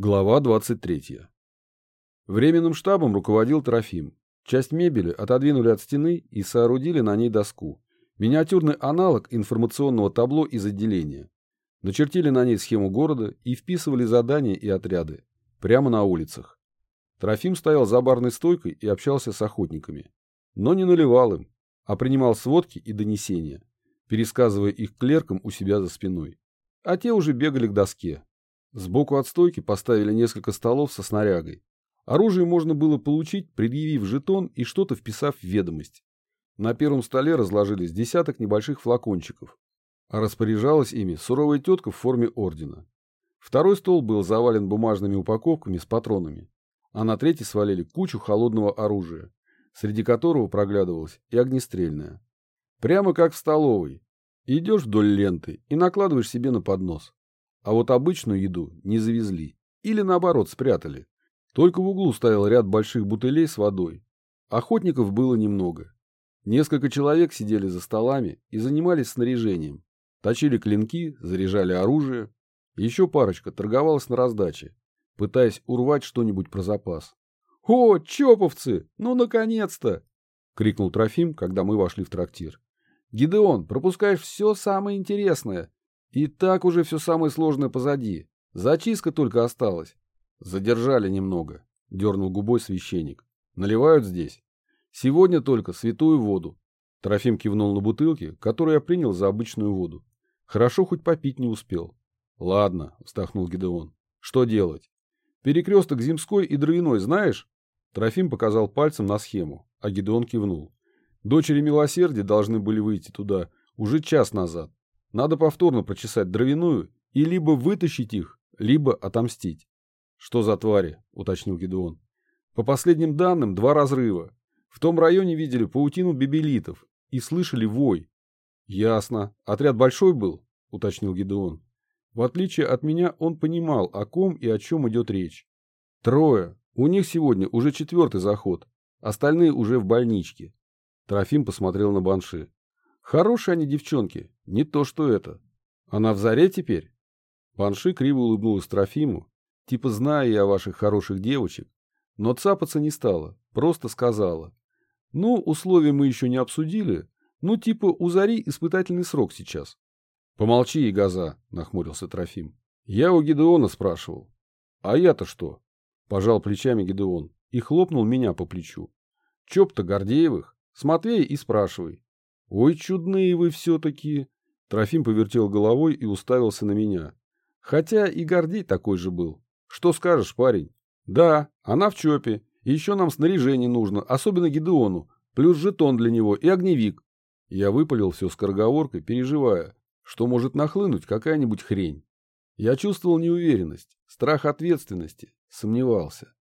Глава 23. Временным штабом руководил Трофим. Часть мебели отодвинули от стены и соорудили на ней доску. Миниатюрный аналог информационного табло из отделения. Начертили на ней схему города и вписывали задания и отряды. Прямо на улицах. Трофим стоял за барной стойкой и общался с охотниками. Но не наливал им, а принимал сводки и донесения, пересказывая их клеркам у себя за спиной. А те уже бегали к доске, Сбоку от стойки поставили несколько столов со снарягой. Оружие можно было получить, предъявив жетон и что-то вписав в ведомость. На первом столе разложились десяток небольших флакончиков, а распоряжалась ими суровая тетка в форме ордена. Второй стол был завален бумажными упаковками с патронами, а на третий свалили кучу холодного оружия, среди которого проглядывалось и огнестрельное. Прямо как в столовой. Идешь вдоль ленты и накладываешь себе на поднос. А вот обычную еду не завезли. Или наоборот спрятали. Только в углу стоял ряд больших бутылей с водой. Охотников было немного. Несколько человек сидели за столами и занимались снаряжением. Точили клинки, заряжали оружие. Еще парочка торговалась на раздаче, пытаясь урвать что-нибудь про запас. «О, чоповцы! Ну, наконец-то!» — крикнул Трофим, когда мы вошли в трактир. «Гидеон, пропускаешь все самое интересное. И так уже все самое сложное позади. Зачистка только осталась. Задержали немного, дернул губой священник. Наливают здесь. Сегодня только святую воду. Трофим кивнул на бутылки, которые я принял за обычную воду. Хорошо хоть попить не успел. Ладно, вздохнул Гидеон. Что делать? Перекресток Земской и Дровяной знаешь? Трофим показал пальцем на схему, а Гидеон кивнул. Дочери милосердия должны были выйти туда уже час назад. Надо повторно прочесать дровяную и либо вытащить их, либо отомстить. Что за твари? уточнил Гедеон. По последним данным, два разрыва. В том районе видели паутину бибелитов и слышали вой. Ясно. Отряд большой был? уточнил Гедеон. В отличие от меня, он понимал, о ком и о чем идет речь. Трое. У них сегодня уже четвертый заход. Остальные уже в больничке. Трофим посмотрел на Банши. Хорошие они девчонки, не то что это. Она в заре теперь? Банши криво улыбнулась Трофиму, типа зная я ваших хороших девочек, но цапаться не стала, просто сказала. Ну, условия мы еще не обсудили, ну, типа у зари испытательный срок сейчас. Помолчи, Игаза, нахмурился Трофим. Я у Гидеона спрашивал. А я-то что? Пожал плечами Гидеон и хлопнул меня по плечу. Чоп-то Гордеевых, с Матвея и спрашивай. «Ой, чудные вы все-таки!» Трофим повертел головой и уставился на меня. Хотя и Гордей такой же был. «Что скажешь, парень?» «Да, она в ЧОПе. Еще нам снаряжение нужно, особенно Гидеону. Плюс жетон для него и огневик». Я выпалил все скороговоркой, переживая, что может нахлынуть какая-нибудь хрень. Я чувствовал неуверенность, страх ответственности, сомневался.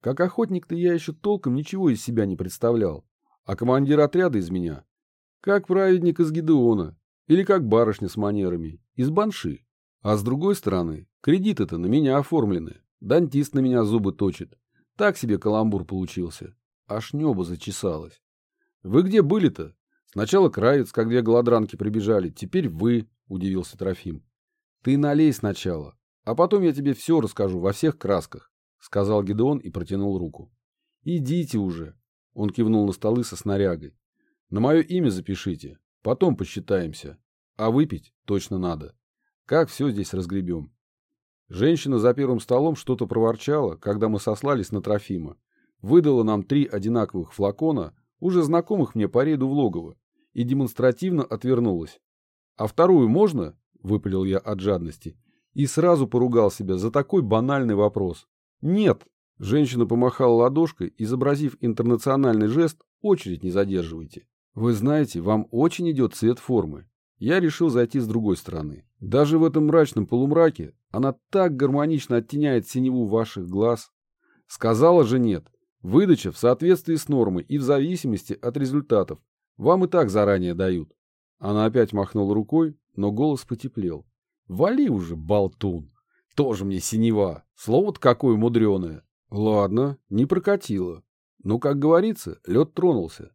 Как охотник-то я еще толком ничего из себя не представлял, а командир отряда из меня как праведник из Гидеона или как барышня с манерами из Банши. А с другой стороны, кредиты-то на меня оформлены. Дантист на меня зубы точит. Так себе каламбур получился. Аж небо зачесалось. Вы где были-то? Сначала Кравец, как две голодранки прибежали. Теперь вы, удивился Трофим. Ты налей сначала, а потом я тебе все расскажу во всех красках, сказал Гидеон и протянул руку. Идите уже. Он кивнул на столы со снарягой. На мое имя запишите, потом посчитаемся. А выпить точно надо. Как все здесь разгребем? Женщина за первым столом что-то проворчала, когда мы сослались на Трофима. Выдала нам три одинаковых флакона, уже знакомых мне по рейду в логово, и демонстративно отвернулась. «А вторую можно?» – выпалил я от жадности. И сразу поругал себя за такой банальный вопрос. «Нет!» – женщина помахала ладошкой, изобразив интернациональный жест «очередь не задерживайте». Вы знаете, вам очень идет цвет формы. Я решил зайти с другой стороны. Даже в этом мрачном полумраке она так гармонично оттеняет синеву ваших глаз. Сказала же нет. Выдача в соответствии с нормой и в зависимости от результатов. Вам и так заранее дают. Она опять махнула рукой, но голос потеплел. Вали уже, болтун. Тоже мне синева. Слово-то какое мудреное. Ладно, не прокатило. Но, как говорится, лед тронулся.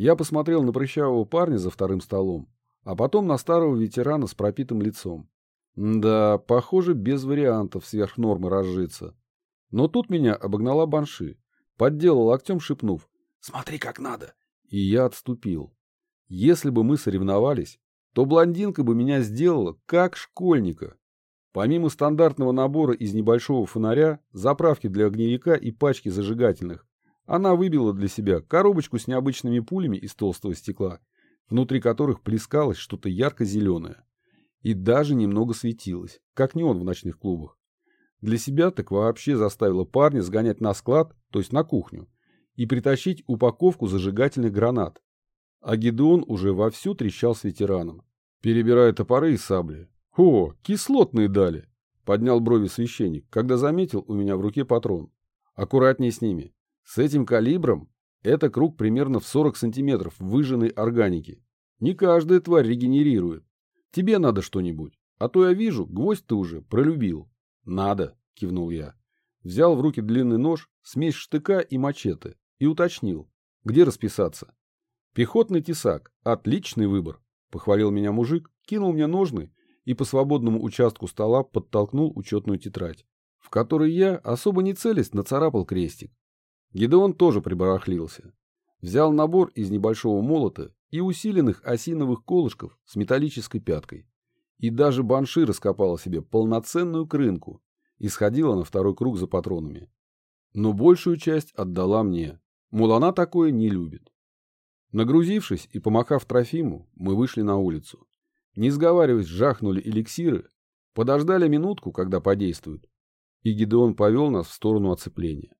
Я посмотрел на прыщавого парня за вторым столом, а потом на старого ветерана с пропитым лицом. Да, похоже, без вариантов сверх нормы разжиться. Но тут меня обогнала Банши, подделал локтем, шепнув «Смотри, как надо!» И я отступил. Если бы мы соревновались, то блондинка бы меня сделала как школьника. Помимо стандартного набора из небольшого фонаря, заправки для огневика и пачки зажигательных, она выбила для себя коробочку с необычными пулями из толстого стекла, внутри которых плескалось что-то ярко-зеленое. И даже немного светилось, как неон в ночных клубах. Для себя так вообще заставила парня сгонять на склад, то есть на кухню, и притащить упаковку зажигательных гранат. А Гедеон уже вовсю трещал с ветераном, перебирая топоры и сабли. «О, кислотные дали!» — поднял брови священник, когда заметил у меня в руке патрон. «Аккуратнее с ними. С этим калибром это круг примерно в 40 сантиметров выжженной органики. Не каждая тварь регенерирует. Тебе надо что-нибудь. А то я вижу, гвоздь ты уже пролюбил». «Надо», — кивнул я. Взял в руки длинный нож, смесь штыка и мачете и уточнил, где расписаться. «Пехотный тесак. Отличный выбор», — похвалил меня мужик, кинул мне ножны и по свободному участку стола подтолкнул учетную тетрадь, в которой я, особо не целясь, нацарапал крестик. Гидеон тоже прибарахлился. Взял набор из небольшого молота и усиленных осиновых колышков с металлической пяткой. И даже банши раскопала себе полноценную крынку и сходила на второй круг за патронами. Но большую часть отдала мне, мол, она такое не любит. Нагрузившись и помахав Трофиму, мы вышли на улицу. Не сговариваясь, жахнули эликсиры, подождали минутку, когда подействуют, и Гидеон повел нас в сторону оцепления.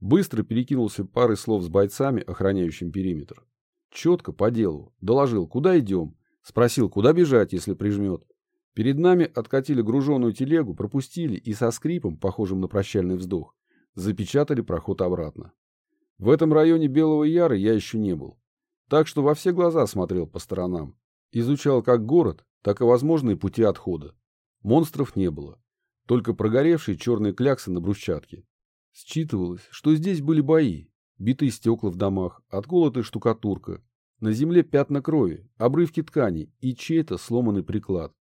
Быстро перекинулся парой слов с бойцами, охраняющим периметр. Четко, по делу, доложил, куда идем, спросил, куда бежать, если прижмет. Перед нами откатили груженную телегу, пропустили и со скрипом, похожим на прощальный вздох, запечатали проход обратно. В этом районе Белого Яра я еще не был, так что во все глаза смотрел по сторонам. Изучал как город, так и возможные пути отхода. Монстров не было, только прогоревшие черные кляксы на брусчатке. Считывалось, что здесь были бои, битые стекла в домах, отколотая штукатурка, на земле пятна крови, обрывки тканей и чей-то сломанный приклад.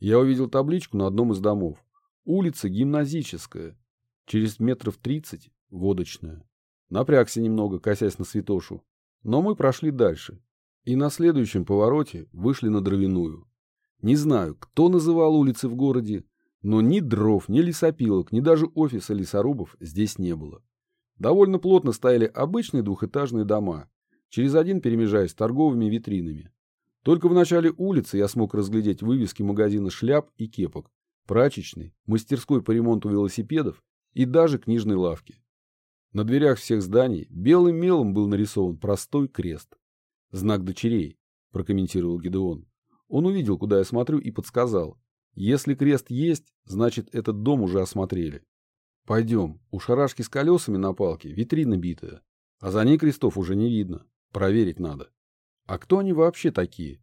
Я увидел табличку на одном из домов. Улица гимназическая. Через метров тридцать – водочная. Напрягся немного, косясь на святошу. Но мы прошли дальше, и на следующем повороте вышли на дровяную. Не знаю, кто называл улицы в городе, но ни дров, ни лесопилок, ни даже офиса лесорубов здесь не было. Довольно плотно стояли обычные двухэтажные дома, через один перемежаясь торговыми витринами. Только в начале улицы я смог разглядеть вывески магазина шляп и кепок, прачечной, мастерской по ремонту велосипедов и даже книжной лавки. На дверях всех зданий белым мелом был нарисован простой крест. «Знак дочерей», – прокомментировал Гедеон. Он увидел, куда я смотрю, и подсказал. «Если крест есть, значит, этот дом уже осмотрели. Пойдем, у шарашки с колесами на палке витрина битая, а за ней крестов уже не видно. Проверить надо. А кто они вообще такие?»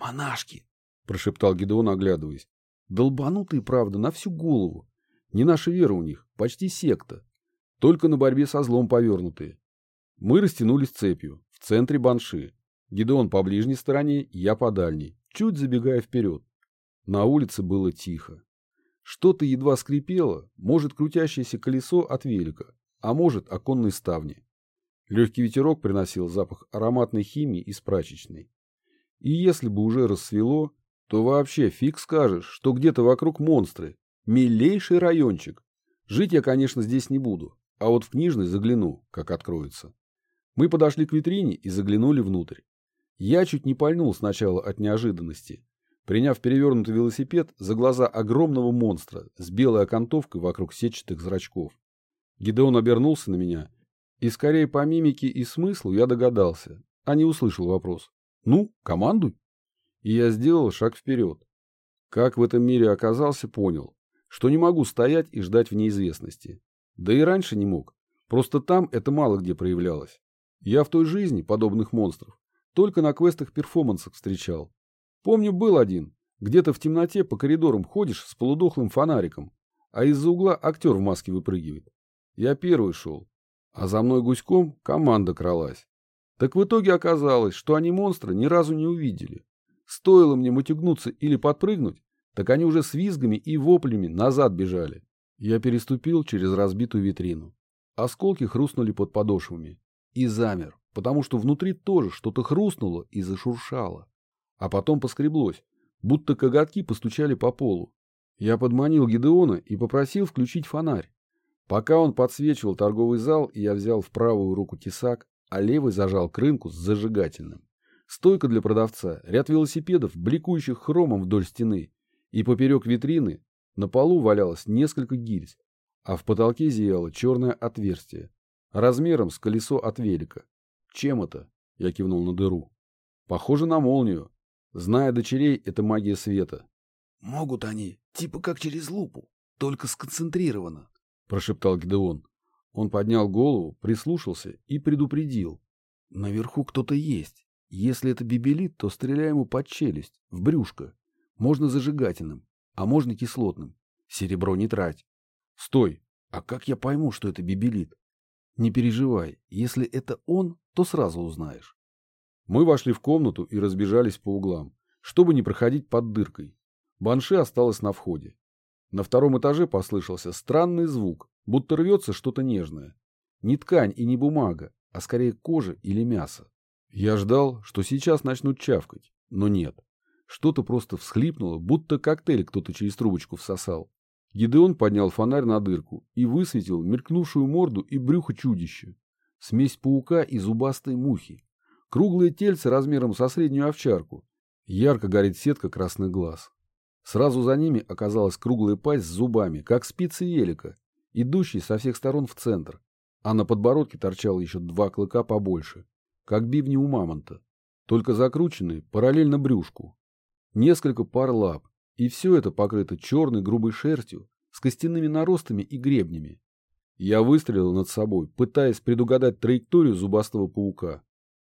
«Монашки», – прошептал Гедеон, оглядываясь. «Долбанутые, правда, на всю голову. Не наша вера у них, почти секта. Только на борьбе со злом повернутые. Мы растянулись цепью, в центре банши. Гидеон по ближней стороне, я по дальней, чуть забегая вперед. На улице было тихо. Что-то едва скрипело, может, крутящееся колесо от велика, а может, оконные ставни. Легкий ветерок приносил запах ароматной химии из прачечной. И если бы уже рассвело, то вообще фиг скажешь, что где-то вокруг монстры. Милейший райончик. Жить я, конечно, здесь не буду, а вот в книжный загляну, как откроется. Мы подошли к витрине и заглянули внутрь. Я чуть не пальнул сначала от неожиданности, приняв перевернутый велосипед за глаза огромного монстра с белой окантовкой вокруг сетчатых зрачков. Гидеон обернулся на меня, и скорее по мимике и смыслу я догадался, а не услышал вопрос. «Ну, командуй!» И я сделал шаг вперед. Как в этом мире оказался, понял, что не могу стоять и ждать в неизвестности. Да и раньше не мог. Просто там это мало где проявлялось. Я в той жизни подобных монстров только на квестах-перформансах встречал. Помню, был один. Где-то в темноте по коридорам ходишь с полудохлым фонариком, а из-за угла актер в маске выпрыгивает. Я первый шел, а за мной гуськом команда кралась. Так в итоге оказалось, что они монстра ни разу не увидели. Стоило мне мотягнуться или подпрыгнуть, так они уже с визгами и воплями назад бежали. Я переступил через разбитую витрину. Осколки хрустнули под подошвами. И замер, потому что внутри тоже что-то хрустнуло и зашуршало. А потом поскреблось, будто коготки постучали по полу. Я подманил Гидеона и попросил включить фонарь. Пока он подсвечивал торговый зал, я взял в правую руку тесак, а левый зажал к рынку с зажигательным. Стойка для продавца, ряд велосипедов, бликующих хромом вдоль стены, и поперек витрины на полу валялось несколько гильз, а в потолке зияло черное отверстие, размером с колесо от велика. Чем это? Я кивнул на дыру. Похоже на молнию. Зная дочерей, это магия света. Могут они, типа как через лупу, только сконцентрированно, прошептал Гидеон. Он поднял голову, прислушался и предупредил. Наверху кто-то есть. Если это бибелит, то стреляй ему под челюсть, в брюшко. Можно зажигательным, а можно кислотным. Серебро не трать. Стой, а как я пойму, что это бибелит? Не переживай, если это он, то сразу узнаешь. Мы вошли в комнату и разбежались по углам, чтобы не проходить под дыркой. Банши осталась на входе. На втором этаже послышался странный звук, будто рвется что-то нежное. Не ткань и не бумага, а скорее кожа или мясо. Я ждал, что сейчас начнут чавкать, но нет. Что-то просто всхлипнуло, будто коктейль кто-то через трубочку всосал. Гидеон поднял фонарь на дырку и высветил мелькнувшую морду и брюхо чудища. Смесь паука и зубастой мухи. Круглые тельце размером со среднюю овчарку. Ярко горит сетка красных глаз. Сразу за ними оказалась круглая пасть с зубами, как спицы елика, идущий со всех сторон в центр. А на подбородке торчало еще два клыка побольше, как бивни у мамонта, только закрученные параллельно брюшку. Несколько пар лап, и все это покрыто черной грубой шерстью с костяными наростами и гребнями. Я выстрелил над собой, пытаясь предугадать траекторию зубастого паука.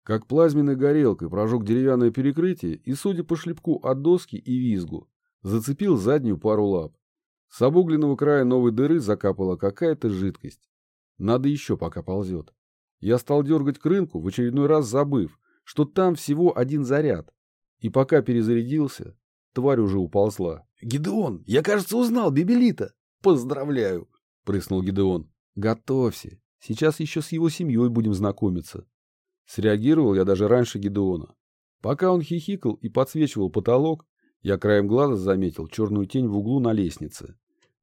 Как плазменной горелкой прожег деревянное перекрытие и, судя по шлепку от доски и визгу, зацепил заднюю пару лап. С обугленного края новой дыры закапала какая-то жидкость. Надо еще пока ползет. Я стал дергать к рынку, в очередной раз забыв, что там всего один заряд. И пока перезарядился, Тварь уже уползла. «Гидеон, я, кажется, узнал Бибелита. Поздравляю!» — прыснул Гидеон. «Готовься. Сейчас еще с его семьей будем знакомиться». Среагировал я даже раньше Гидеона. Пока он хихикал и подсвечивал потолок, я краем глаза заметил черную тень в углу на лестнице.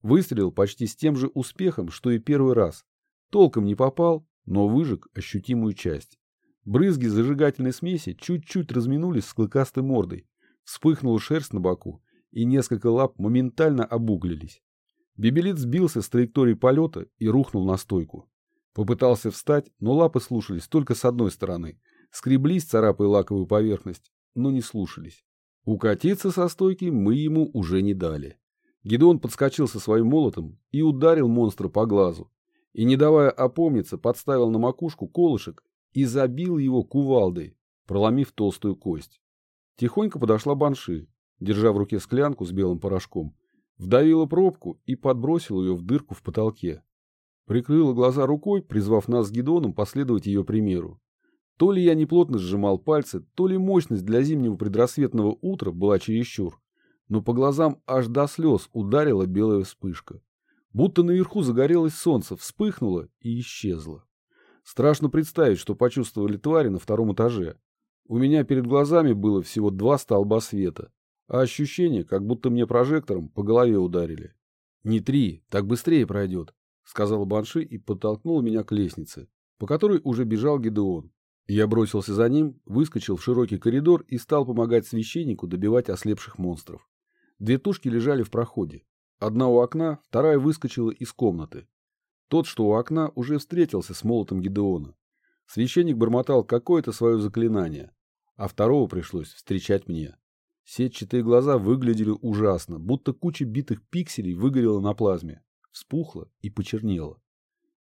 Выстрелил почти с тем же успехом, что и первый раз. Толком не попал, но выжег ощутимую часть. Брызги зажигательной смеси чуть-чуть разминулись с клыкастой мордой, Вспыхнула шерсть на боку, и несколько лап моментально обуглились. Бибелит сбился с траектории полета и рухнул на стойку. Попытался встать, но лапы слушались только с одной стороны. Скреблись, царапая лаковую поверхность, но не слушались. Укатиться со стойки мы ему уже не дали. Гедеон подскочил со своим молотом и ударил монстра по глазу. И, не давая опомниться, подставил на макушку колышек и забил его кувалдой, проломив толстую кость. Тихонько подошла банши, держа в руке склянку с белым порошком, вдавила пробку и подбросила ее в дырку в потолке. Прикрыла глаза рукой, призвав нас с Гедоном последовать ее примеру. То ли я неплотно сжимал пальцы, то ли мощность для зимнего предрассветного утра была чересчур, но по глазам аж до слез ударила белая вспышка. Будто наверху загорелось солнце, вспыхнуло и исчезло. Страшно представить, что почувствовали твари на втором этаже. У меня перед глазами было всего два столба света, а ощущение, как будто мне прожектором по голове ударили. «Не три, так быстрее пройдет», — сказал Банши и подтолкнул меня к лестнице, по которой уже бежал Гедеон. Я бросился за ним, выскочил в широкий коридор и стал помогать священнику добивать ослепших монстров. Две тушки лежали в проходе. Одна у окна, вторая выскочила из комнаты. Тот, что у окна, уже встретился с молотом Гедеона. Священник бормотал какое-то свое заклинание, а второго пришлось встречать мне. Сетчатые глаза выглядели ужасно, будто куча битых пикселей выгорела на плазме, вспухла и почернела.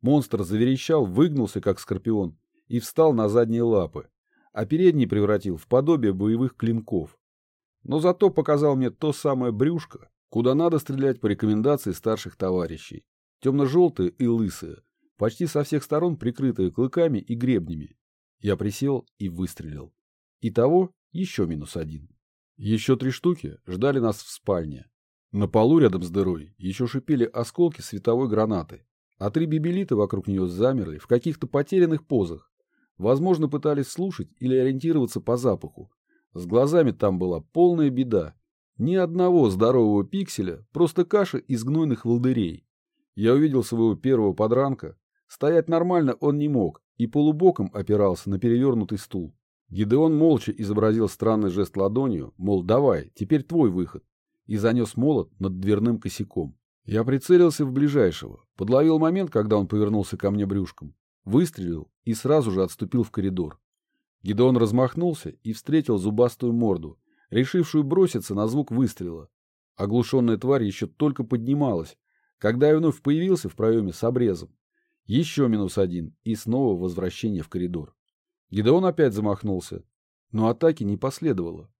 Монстр заверещал, выгнулся, как скорпион, и встал на задние лапы, а передний превратил в подобие боевых клинков. Но зато показал мне то самое брюшко, куда надо стрелять по рекомендации старших товарищей. Темно-желтые и лысые, почти со всех сторон прикрытые клыками и гребнями. Я присел и выстрелил. Итого еще минус один. Еще три штуки ждали нас в спальне. На полу рядом с дырой еще шипели осколки световой гранаты, а три бибелита вокруг нее замерли в каких-то потерянных позах. Возможно, пытались слушать или ориентироваться по запаху. С глазами там была полная беда. Ни одного здорового пикселя, просто каша из гнойных волдырей. Я увидел своего первого подранка. Стоять нормально он не мог и полубоком опирался на перевернутый стул. Гидеон молча изобразил странный жест ладонью, мол, давай, теперь твой выход, и занес молот над дверным косяком. Я прицелился в ближайшего, подловил момент, когда он повернулся ко мне брюшком, выстрелил и сразу же отступил в коридор. Гидеон размахнулся и встретил зубастую морду, решившую броситься на звук выстрела. Оглушенная тварь еще только поднималась, когда я вновь появился в проеме с обрезом. Еще минус один и снова возвращение в коридор. Гидеон опять замахнулся, но атаки не последовало.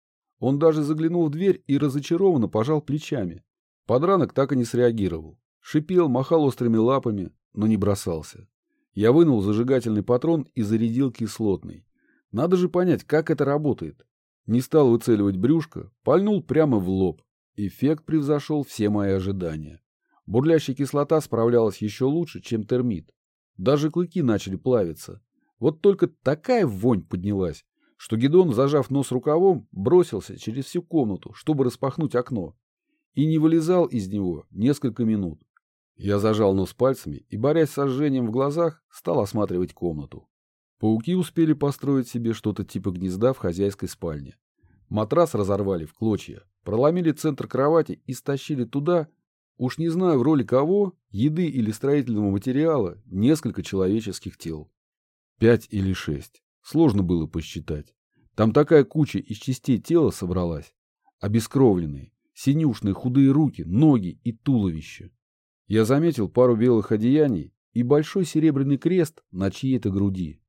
Он даже заглянул в дверь и разочарованно пожал плечами. Подранок так и не среагировал. Шипел, махал острыми лапами, но не бросался. Я вынул зажигательный патрон и зарядил кислотный. Надо же понять, как это работает. Не стал выцеливать брюшко, пальнул прямо в лоб. Эффект превзошел все мои ожидания. Бурлящая кислота справлялась еще лучше, чем термит. Даже клыки начали плавиться. Вот только такая вонь поднялась, что Гедон, зажав нос рукавом, бросился через всю комнату, чтобы распахнуть окно и не вылезал из него несколько минут. Я зажал нос пальцами и, борясь с сожжением в глазах, стал осматривать комнату. Пауки успели построить себе что-то типа гнезда в хозяйской спальне. Матрас разорвали в клочья, проломили центр кровати и стащили туда, уж не знаю в роли кого, еды или строительного материала, несколько человеческих тел. Пять или шесть. Сложно было посчитать. Там такая куча из частей тела собралась. Обескровленные, синюшные худые руки, ноги и туловище. Я заметил пару белых одеяний и большой серебряный крест на чьей-то груди.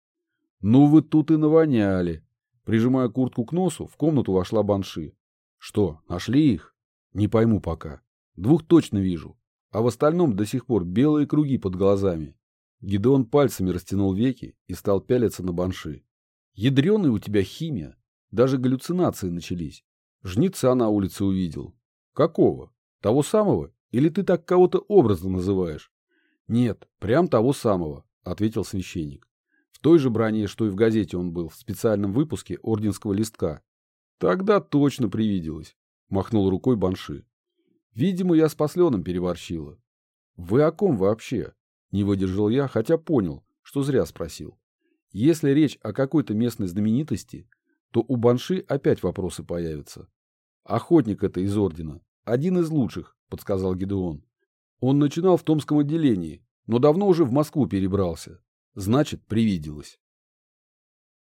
Ну вы тут и навоняли. Прижимая куртку к носу, в комнату вошла банши. Что, нашли их? Не пойму пока. Двух точно вижу. А в остальном до сих пор белые круги под глазами. Гидеон пальцами растянул веки и стал пялиться на банши. Ядреная у тебя химия. Даже галлюцинации начались. Жнеца на улице увидел. Какого? Того самого? Или ты так кого-то образно называешь? Нет, прям того самого, ответил священник. В той же броне, что и в газете он был, в специальном выпуске орденского листка. Тогда точно привиделось, махнул рукой Банши. Видимо, я с посленом переборщила. Вы о ком вообще? Не выдержал я, хотя понял, что зря спросил. Если речь о какой-то местной знаменитости, то у Банши опять вопросы появятся. Охотник это из ордена. Один из лучших, подсказал Гедеон. Он начинал в Томском отделении, но давно уже в Москву перебрался. Значит, привиделось.